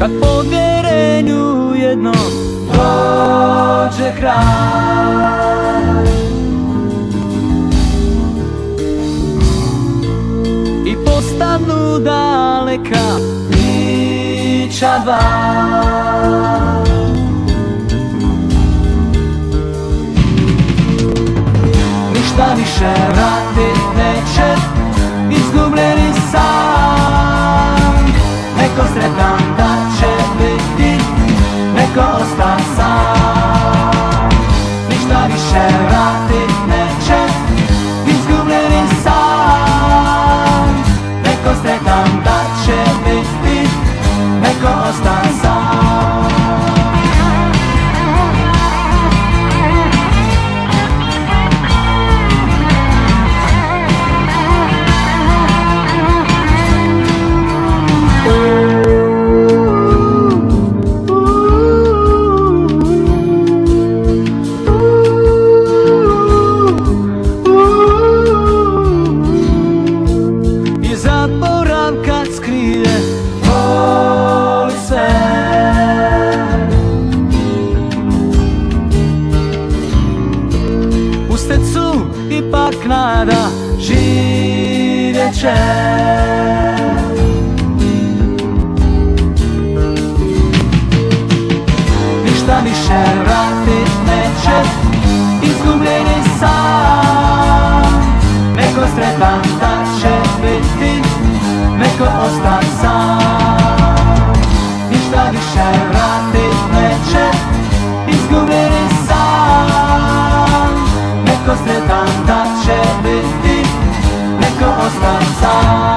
Kad povjerenju jednom dođe kraj. I postanu daleka priča dva. Ništa više vratit neće U srcu ipak nada Živjet će Ništa više vratit neće Izgubljeni sam. Neko sretan da će biti Neko ostan Rastafari.